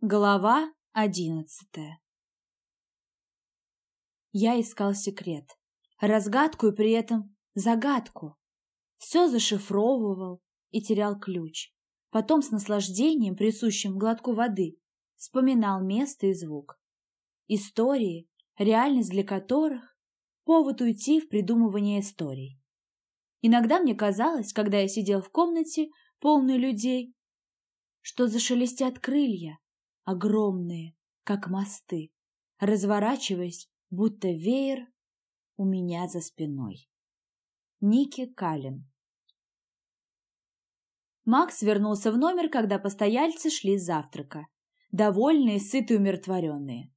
Глава одиннадцатая Я искал секрет, разгадку и при этом загадку. Все зашифровывал и терял ключ. Потом с наслаждением, присущим глотку воды, вспоминал место и звук. Истории, реальность для которых – повод уйти в придумывание историй. Иногда мне казалось, когда я сидел в комнате, полной людей, что зашелестят крылья, огромные, как мосты, разворачиваясь, будто веер у меня за спиной. Ники Каллен Макс вернулся в номер, когда постояльцы шли с завтрака, довольные, сытые, умиротворенные.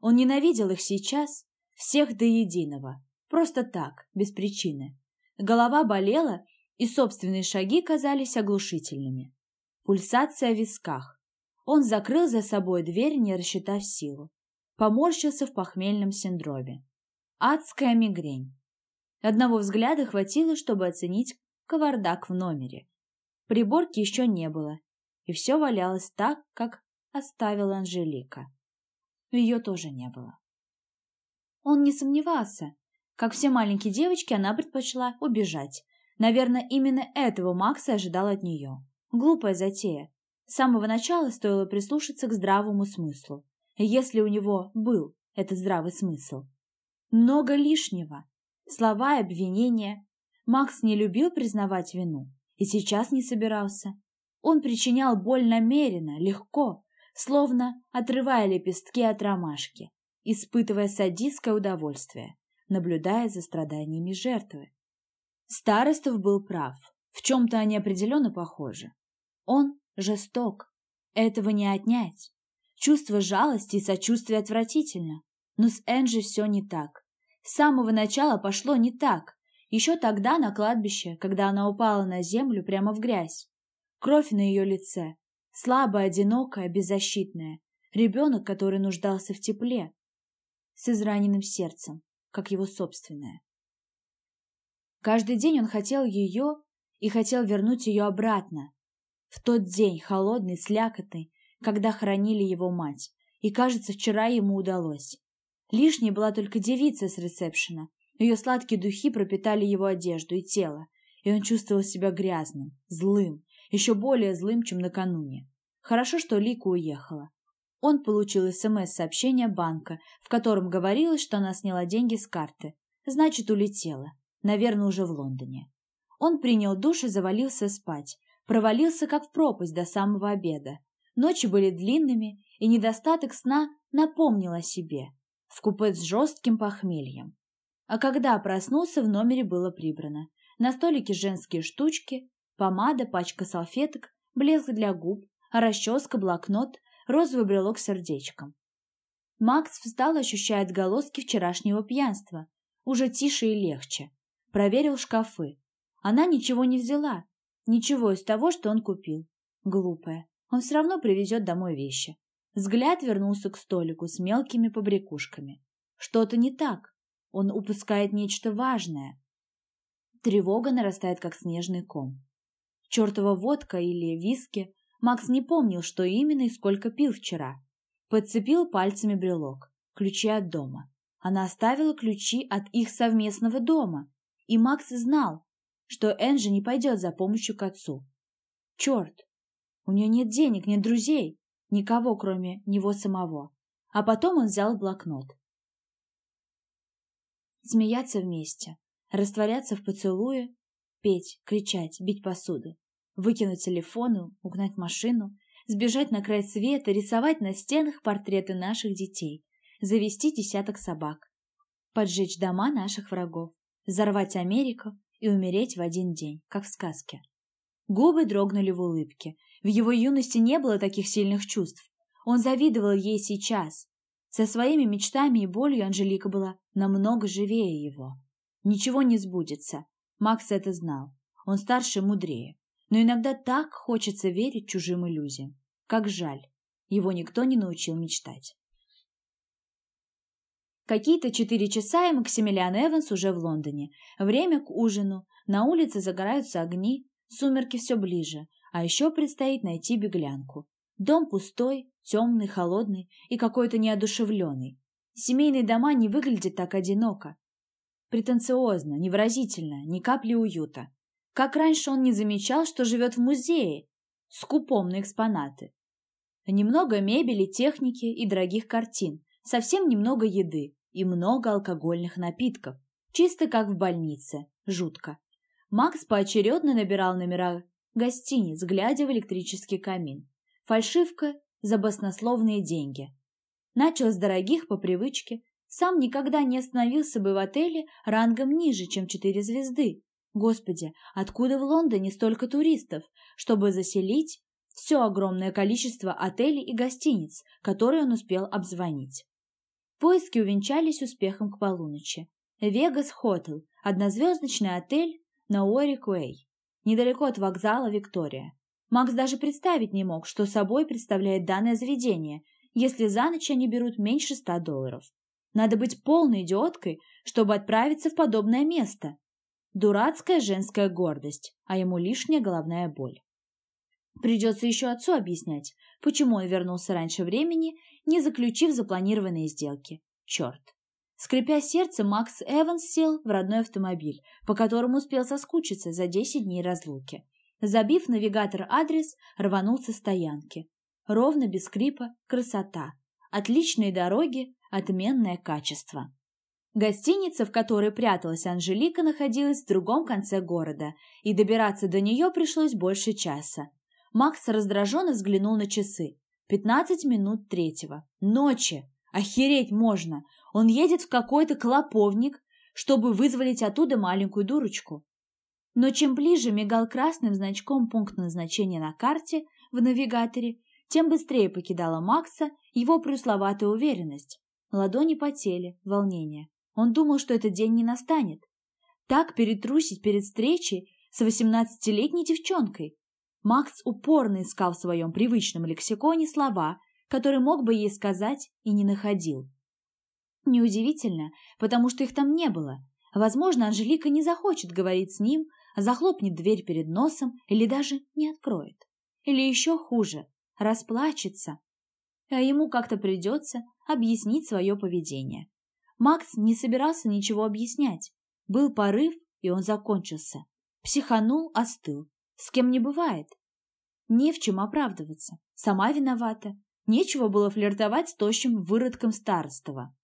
Он ненавидел их сейчас, всех до единого, просто так, без причины. Голова болела, и собственные шаги казались оглушительными. Пульсация в висках. Он закрыл за собой дверь, не рассчитав силу. Поморщился в похмельном синдроме. Адская мигрень. Одного взгляда хватило, чтобы оценить кавардак в номере. Приборки еще не было, и все валялось так, как оставила Анжелика. Ее тоже не было. Он не сомневался. Как все маленькие девочки, она предпочла убежать. Наверное, именно этого Макса ожидал от нее. Глупая затея. С самого начала стоило прислушаться к здравому смыслу, если у него был этот здравый смысл. Много лишнего. Слова и обвинения. Макс не любил признавать вину и сейчас не собирался. Он причинял боль намеренно, легко, словно отрывая лепестки от ромашки, испытывая садистское удовольствие, наблюдая за страданиями жертвы. Старостов был прав. В чем-то они определенно похожи. Он жесток. Этого не отнять. Чувство жалости и сочувствия отвратительно. Но с Энджи все не так. С самого начала пошло не так. Еще тогда на кладбище, когда она упала на землю прямо в грязь. Кровь на ее лице. Слабая, одинокая, беззащитная. Ребенок, который нуждался в тепле. С израненным сердцем, как его собственное. Каждый день он хотел ее и хотел вернуть ее обратно, в тот день, холодный, слякотный, когда хоронили его мать. И, кажется, вчера ему удалось. Лишней была только девица с ресепшена. Ее сладкие духи пропитали его одежду и тело, и он чувствовал себя грязным, злым, еще более злым, чем накануне. Хорошо, что Лика уехала. Он получил СМС-сообщение банка, в котором говорилось, что она сняла деньги с карты. Значит, улетела. Наверное, уже в Лондоне. Он принял душ и завалился спать, провалился как в пропасть до самого обеда. Ночи были длинными, и недостаток сна напомнил о себе, в купе с жестким похмельем. А когда проснулся, в номере было прибрано. На столике женские штучки, помада, пачка салфеток, блеск для губ, расческа, блокнот, розовый брелок с сердечком. Макс встал, ощущая отголоски вчерашнего пьянства, уже тише и легче. Проверил шкафы. Она ничего не взяла, Ничего из того, что он купил. Глупая. Он все равно привезет домой вещи. Взгляд вернулся к столику с мелкими побрякушками. Что-то не так. Он упускает нечто важное. Тревога нарастает, как снежный ком. Чертова водка или виски. Макс не помнил, что именно и сколько пил вчера. Подцепил пальцами брелок. Ключи от дома. Она оставила ключи от их совместного дома. И Макс знал, что Энджи не пойдет за помощью к отцу. Черт! У нее нет денег, нет друзей, никого, кроме него самого. А потом он взял блокнот. Смеяться вместе, растворяться в поцелуе, петь, кричать, бить посуду, выкинуть телефоны, угнать машину, сбежать на край света, рисовать на стенах портреты наших детей, завести десяток собак, поджечь дома наших врагов, взорвать Америку и умереть в один день, как в сказке. Губы дрогнули в улыбке. В его юности не было таких сильных чувств. Он завидовал ей сейчас. Со своими мечтами и болью Анжелика была намного живее его. Ничего не сбудется. Макс это знал. Он старше и мудрее. Но иногда так хочется верить чужим иллюзиям. Как жаль. Его никто не научил мечтать. Какие-то четыре часа, и Максимилиан Эванс уже в Лондоне. Время к ужину. На улице загораются огни. Сумерки все ближе. А еще предстоит найти беглянку. Дом пустой, темный, холодный и какой-то неодушевленный. Семейные дома не выглядят так одиноко. Претенциозно, невыразительно, ни капли уюта. Как раньше он не замечал, что живет в музее, скупом на экспонаты. Немного мебели, техники и дорогих картин, совсем немного еды и много алкогольных напитков. Чисто как в больнице. Жутко. Макс поочередно набирал номера гостиниц, глядя в электрический камин. Фальшивка за баснословные деньги. Начал с дорогих по привычке, сам никогда не остановился бы в отеле рангом ниже, чем четыре звезды. Господи, откуда в Лондоне столько туристов, чтобы заселить все огромное количество отелей и гостиниц, которые он успел обзвонить? Поиски увенчались успехом к полуночи. Вегас Хотел, однозвездочный отель на Уорик-Уэй, недалеко от вокзала Виктория. Макс даже представить не мог, что собой представляет данное заведение, если за ночь они берут меньше ста долларов. Надо быть полной идиоткой, чтобы отправиться в подобное место. Дурацкая женская гордость, а ему лишняя головная боль. Придется еще отцу объяснять, почему он вернулся раньше времени, не заключив запланированные сделки. Черт. Скрипя сердце, Макс Эванс сел в родной автомобиль, по которому успел соскучиться за 10 дней разлуки. Забив навигатор адрес, рванул со стоянки. Ровно, без скрипа, красота. Отличные дороги, отменное качество. Гостиница, в которой пряталась Анжелика, находилась в другом конце города, и добираться до нее пришлось больше часа. Макс раздраженно взглянул на часы. Пятнадцать минут третьего. Ночи! Охереть можно! Он едет в какой-то клоповник, чтобы вызволить оттуда маленькую дурочку. Но чем ближе мигал красным значком пункт назначения на карте в навигаторе, тем быстрее покидала Макса его пресловатая уверенность. Ладони потели, волнение. Он думал, что этот день не настанет. Так перетрусить перед встречей с восемнадцатилетней девчонкой. Макс упорно искал в своем привычном лексиконе слова, которые мог бы ей сказать и не находил. Неудивительно, потому что их там не было. Возможно, Анжелика не захочет говорить с ним, захлопнет дверь перед носом или даже не откроет. Или еще хуже, расплачется. А ему как-то придется объяснить свое поведение. Макс не собирался ничего объяснять. Был порыв, и он закончился. Психанул, остыл. С кем не бывает. Не в чем оправдываться. Сама виновата. Нечего было флиртовать с тощим выродком старостова.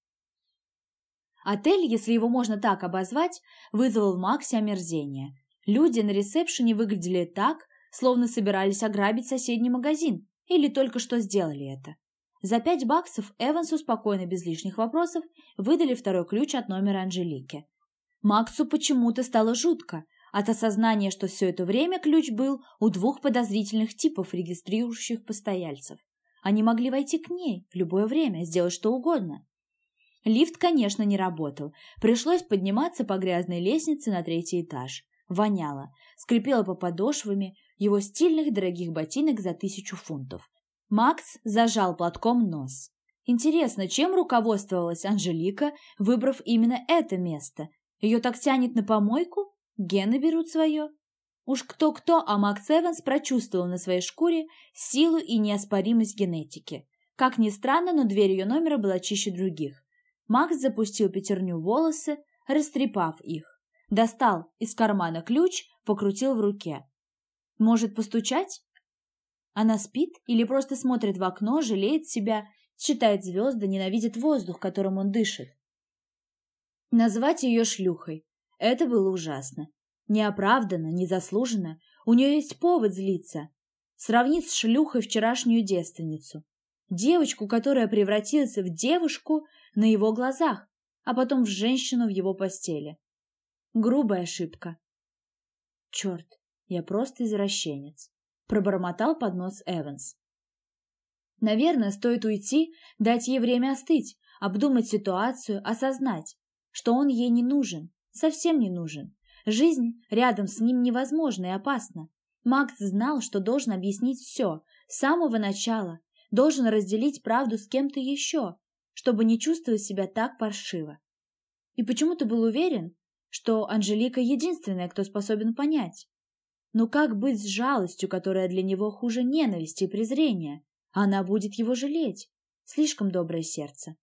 Отель, если его можно так обозвать, вызвал в Максе омерзение. Люди на ресепшене выглядели так, словно собирались ограбить соседний магазин или только что сделали это. За пять баксов Эвансу спокойно, без лишних вопросов, выдали второй ключ от номера Анжелики. Максу почему-то стало жутко от осознания, что все это время ключ был у двух подозрительных типов, регистрирующих постояльцев. Они могли войти к ней в любое время, сделать что угодно. Лифт, конечно, не работал. Пришлось подниматься по грязной лестнице на третий этаж. Воняло, скрипело по подошвами его стильных дорогих ботинок за тысячу фунтов. Макс зажал платком нос. Интересно, чем руководствовалась Анжелика, выбрав именно это место? Ее так тянет на помойку? Гены берут свое? Уж кто-кто, а Макс Эванс прочувствовал на своей шкуре силу и неоспоримость генетики. Как ни странно, но дверь ее номера была чище других. Макс запустил пятерню волосы, растрепав их. Достал из кармана ключ, покрутил в руке. Может, постучать? Она спит или просто смотрит в окно, жалеет себя, считает звезды, ненавидит воздух, которым он дышит. Назвать ее шлюхой – это было ужасно. Неоправданно, незаслуженно. У нее есть повод злиться. Сравнить с шлюхой вчерашнюю девственницу. Девочку, которая превратилась в девушку на его глазах, а потом в женщину в его постели. Грубая ошибка. Черт, я просто извращенец. Пробормотал под нос Эванс. Наверное, стоит уйти, дать ей время остыть, обдумать ситуацию, осознать, что он ей не нужен, совсем не нужен. Жизнь рядом с ним невозможна и опасна. Макс знал, что должен объяснить все, с самого начала, должен разделить правду с кем-то еще, чтобы не чувствовать себя так паршиво. И почему-то был уверен, что Анжелика единственная, кто способен понять. Но как быть с жалостью, которая для него хуже ненависти и презрения? Она будет его жалеть. Слишком доброе сердце.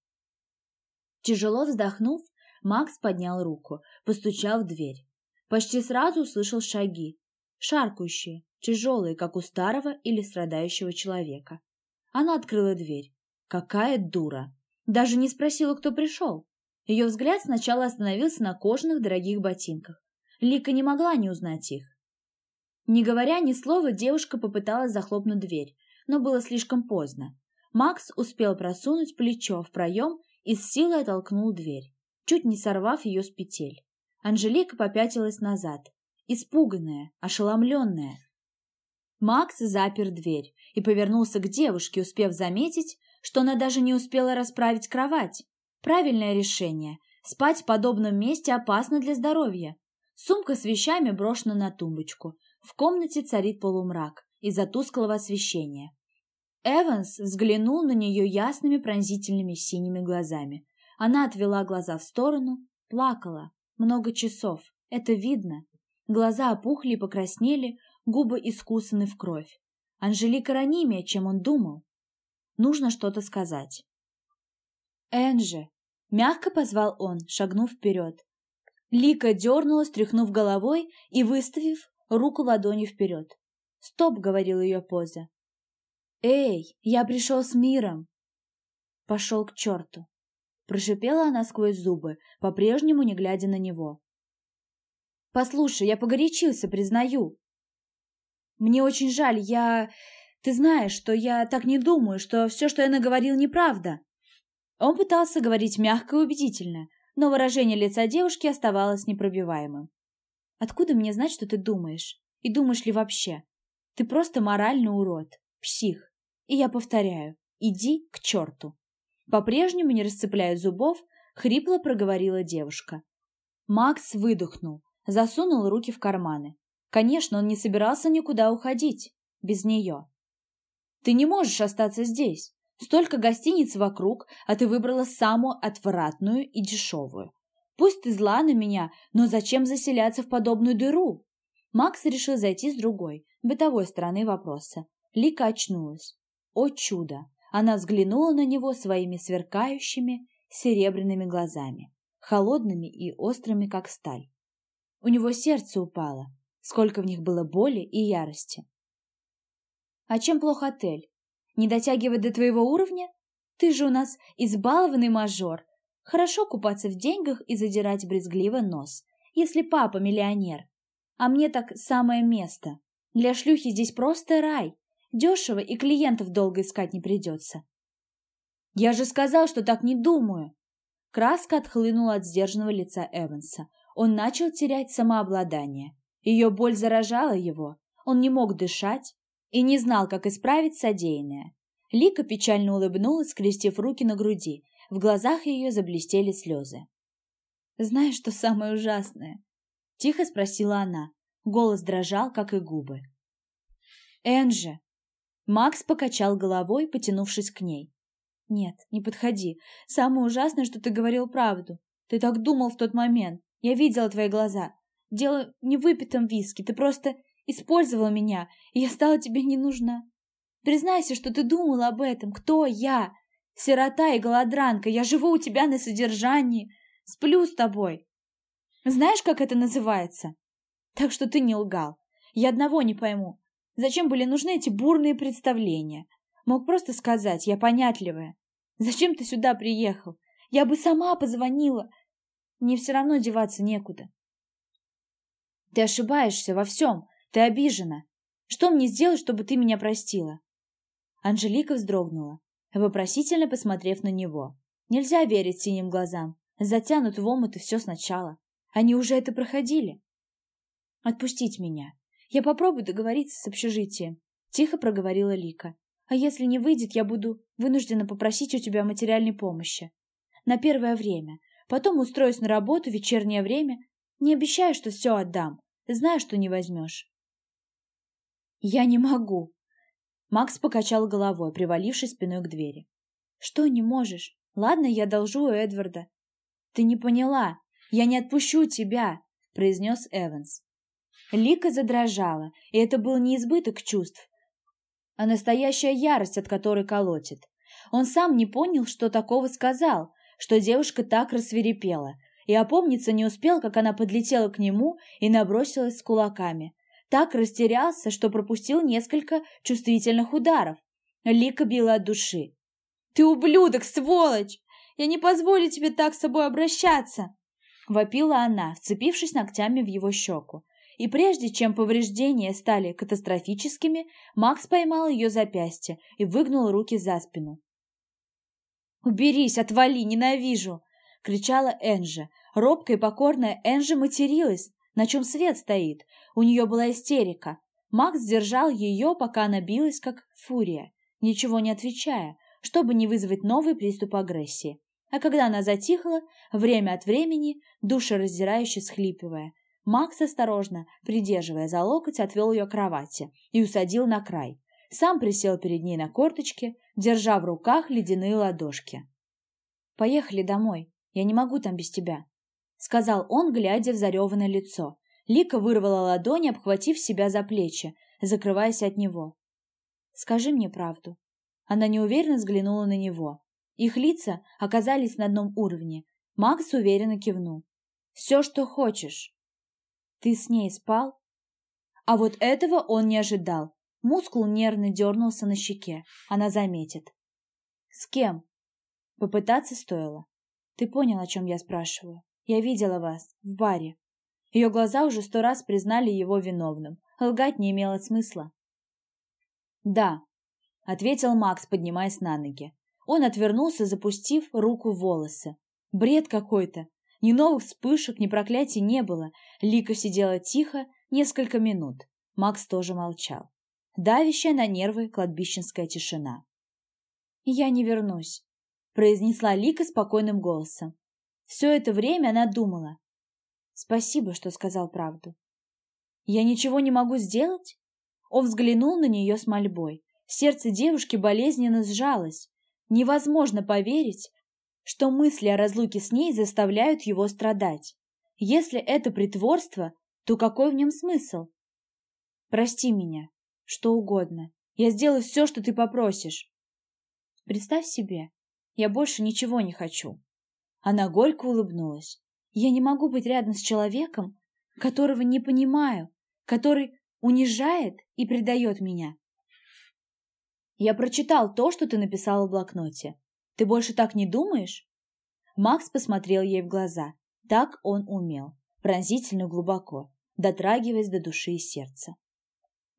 Тяжело вздохнув, Макс поднял руку, постучал в дверь. Почти сразу услышал шаги, шаркающие, тяжелые, как у старого или страдающего человека. Она открыла дверь. Какая дура! Даже не спросила, кто пришел. Ее взгляд сначала остановился на кожаных дорогих ботинках. Лика не могла не узнать их. Не говоря ни слова, девушка попыталась захлопнуть дверь, но было слишком поздно. Макс успел просунуть плечо в проем и с силой оттолкнул дверь, чуть не сорвав ее с петель. Анжелика попятилась назад, испуганная, ошеломленная. Макс запер дверь и повернулся к девушке, успев заметить, что она даже не успела расправить кровать. Правильное решение. Спать в подобном месте опасно для здоровья. Сумка с вещами брошена на тумбочку. В комнате царит полумрак из-за тусклого освещения. Эванс взглянул на нее ясными пронзительными синими глазами. Она отвела глаза в сторону, плакала. Много часов. Это видно. Глаза опухли и покраснели, губы искусаны в кровь. Анжелика ранимее, чем он думал. Нужно что-то сказать. «Энджи!» — мягко позвал он, шагнув вперед. Лика дернулась, тряхнув головой и выставив руку ладонью вперед. «Стоп!» — говорил ее поза. «Эй, я пришел с миром!» «Пошел к черту!» Прошипела она сквозь зубы, по-прежнему не глядя на него. «Послушай, я погорячился, признаю. Мне очень жаль, я... Ты знаешь, что я так не думаю, что все, что я наговорил, неправда». Он пытался говорить мягко и убедительно, но выражение лица девушки оставалось непробиваемым. «Откуда мне знать, что ты думаешь? И думаешь ли вообще? Ты просто моральный урод, псих. И я повторяю, иди к черту». По-прежнему, не расцепляя зубов, хрипло проговорила девушка. Макс выдохнул, засунул руки в карманы. Конечно, он не собирался никуда уходить без нее. «Ты не можешь остаться здесь. Столько гостиниц вокруг, а ты выбрала самую отвратную и дешевую. Пусть ты зла на меня, но зачем заселяться в подобную дыру?» Макс решил зайти с другой, бытовой стороны вопроса. Лика очнулась. О чудо! Она взглянула на него своими сверкающими серебряными глазами, холодными и острыми, как сталь. У него сердце упало, сколько в них было боли и ярости. «А чем плох отель? Не дотягивает до твоего уровня? Ты же у нас избалованный мажор. Хорошо купаться в деньгах и задирать брезгливо нос, если папа миллионер. А мне так самое место. Для шлюхи здесь просто рай. Дешево и клиентов долго искать не придется. Я же сказал, что так не думаю. Краска отхлынула от сдержанного лица Эванса. Он начал терять самообладание. Ее боль заражала его. Он не мог дышать и не знал, как исправить содеянное. Лика печально улыбнулась, скрестив руки на груди. В глазах ее заблестели слезы. «Знаешь, что самое ужасное?» — тихо спросила она. Голос дрожал, как и губы. «Энджи!» Макс покачал головой, потянувшись к ней. «Нет, не подходи. Самое ужасное, что ты говорил правду. Ты так думал в тот момент. Я видела твои глаза. Дело не в выпитом виске. Ты просто использовал меня, и я стала тебе не нужна. Признайся, что ты думал об этом. Кто я? Сирота и голодранка. Я живу у тебя на содержании. Сплю с тобой. Знаешь, как это называется? Так что ты не лгал. Я одного не пойму. Зачем были нужны эти бурные представления? Мог просто сказать, я понятливая. Зачем ты сюда приехал? Я бы сама позвонила. Мне все равно деваться некуда. Ты ошибаешься во всем. Ты обижена. Что мне сделать, чтобы ты меня простила? Анжелика вздрогнула, вопросительно посмотрев на него. Нельзя верить синим глазам. Затянут в омут и все сначала. Они уже это проходили. Отпустить меня. Я попробую договориться с общежитием, тихо проговорила Лика. А если не выйдет, я буду вынуждена попросить у тебя материальной помощи. На первое время. Потом устроюсь на работу в вечернее время. Не обещаю, что все отдам. Знаю, что не возьмешь. Я не могу. Макс покачал головой, привалившись спиной к двери. Что не можешь? Ладно, я должу у Эдварда. Ты не поняла. Я не отпущу тебя, произнес Эванс. Лика задрожала, и это был не избыток чувств. а настоящая ярость, от которой колотит. Он сам не понял, что такого сказал, что девушка так рассверепела, и опомниться не успел, как она подлетела к нему и набросилась с кулаками. Так растерялся, что пропустил несколько чувствительных ударов. Лика била от души. «Ты ублюдок, сволочь! Я не позволю тебе так с собой обращаться!» Вопила она, вцепившись ногтями в его щеку. И прежде чем повреждения стали катастрофическими, Макс поймал ее запястье и выгнул руки за спину. «Уберись, отвали, ненавижу!» — кричала Энжи. Робкая и покорная Энжи материлась, на чем свет стоит. У нее была истерика. Макс держал ее, пока она билась, как фурия, ничего не отвечая, чтобы не вызвать новый приступ агрессии. А когда она затихла, время от времени, душераздирающе схлипывая, Макс осторожно, придерживая за локоть, отвел ее к кровати и усадил на край. Сам присел перед ней на корточке, держа в руках ледяные ладошки. «Поехали домой. Я не могу там без тебя», — сказал он, глядя в зареванное лицо. Лика вырвала ладони, обхватив себя за плечи, закрываясь от него. «Скажи мне правду». Она неуверенно взглянула на него. Их лица оказались на одном уровне. Макс уверенно кивнул. «Все, что хочешь». Ты с ней спал? А вот этого он не ожидал. Мускул нервно дернулся на щеке. Она заметит. С кем? Попытаться стоило. Ты понял, о чем я спрашиваю? Я видела вас в баре. Ее глаза уже сто раз признали его виновным. Лгать не имело смысла. «Да», — ответил Макс, поднимаясь на ноги. Он отвернулся, запустив руку в волосы. «Бред какой-то. Ни новых вспышек, ни проклятий не было. Лика сидела тихо несколько минут. Макс тоже молчал. Давящая на нервы кладбищенская тишина. «Я не вернусь», — произнесла Лика спокойным голосом. Все это время она думала. «Спасибо, что сказал правду». «Я ничего не могу сделать?» Он взглянул на нее с мольбой. Сердце девушки болезненно сжалось. Невозможно поверить, что мысли о разлуке с ней заставляют его страдать. Если это притворство, то какой в нем смысл? Прости меня, что угодно. Я сделаю все, что ты попросишь. Представь себе, я больше ничего не хочу. Она горько улыбнулась. Я не могу быть рядом с человеком, которого не понимаю, который унижает и предает меня. Я прочитал то, что ты написала в блокноте. Ты больше так не думаешь? Макс посмотрел ей в глаза. Так он умел, пронзительно глубоко, дотрагиваясь до души и сердца.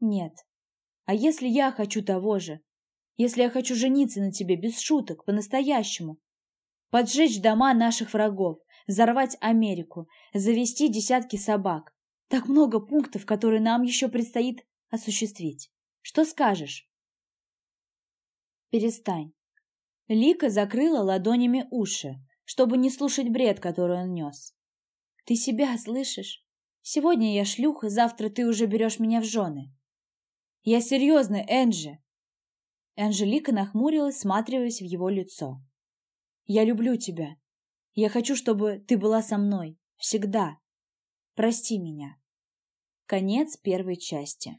Нет. А если я хочу того же? Если я хочу жениться на тебе без шуток, по-настоящему? Поджечь дома наших врагов, взорвать Америку, завести десятки собак. Так много пунктов, которые нам еще предстоит осуществить. Что скажешь? Перестань. Лика закрыла ладонями уши, чтобы не слушать бред, который он нес. Ты себя слышишь? Сегодня я шлюха, завтра ты уже берешь меня в жены. Я серьезно, Энджи. Анжелика нахмурилась, всматриваясь в его лицо. Я люблю тебя. Я хочу, чтобы ты была со мной. Всегда. Прости меня. Конец первой части.